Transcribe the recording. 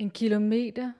En kilometer?